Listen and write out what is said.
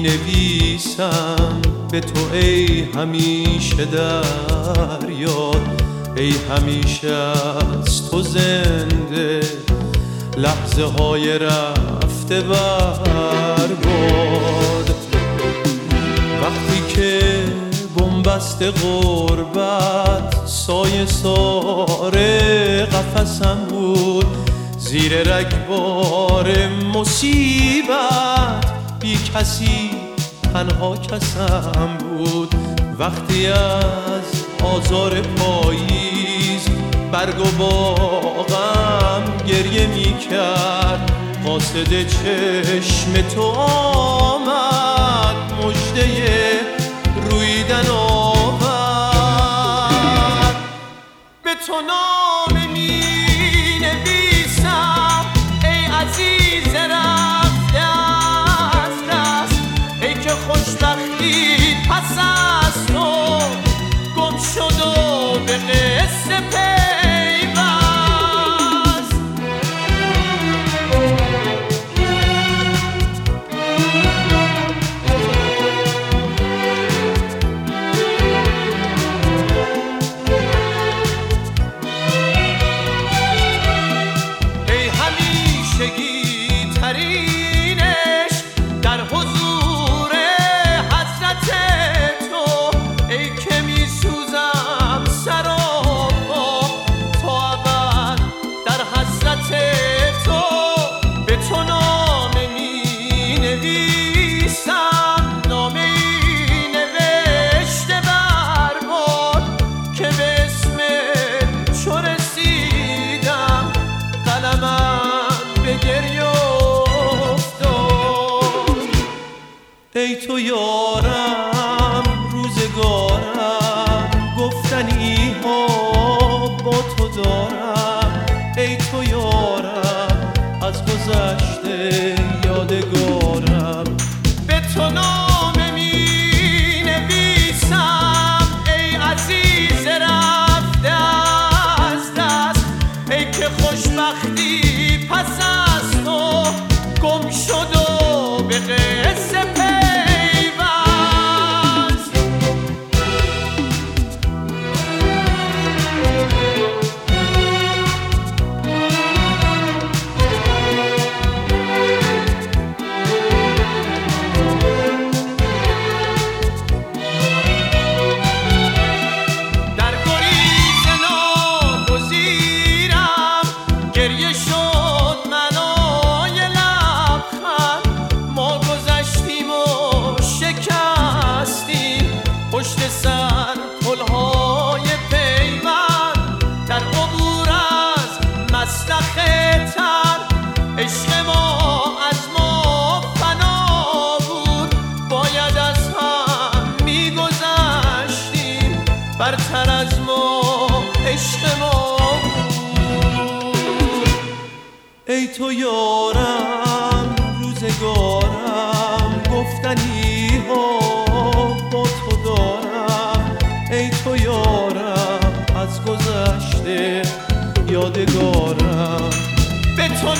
نویسم به تو ای همیشه در یاد ای همیشه از تو زنده. لحظه های رفته برباد وقتی که بنبست غربت سایه ساره قفسم بود. زیر رگبار مصیبت بی کسی تنها کسم بود. وقتی از آزار پاییز برگ و باغم گریه می کرد. قاصد چشم تو آمد مجده رویدن آورد به تو که خوشبختی پس از تو گم شد و به قصه ای تو یارم روزگارم گفتنی ها با تو دارم. ای تو یارم از گذشته یادگارم. به تو ای تو یارم از گذشته یادگارم. به تو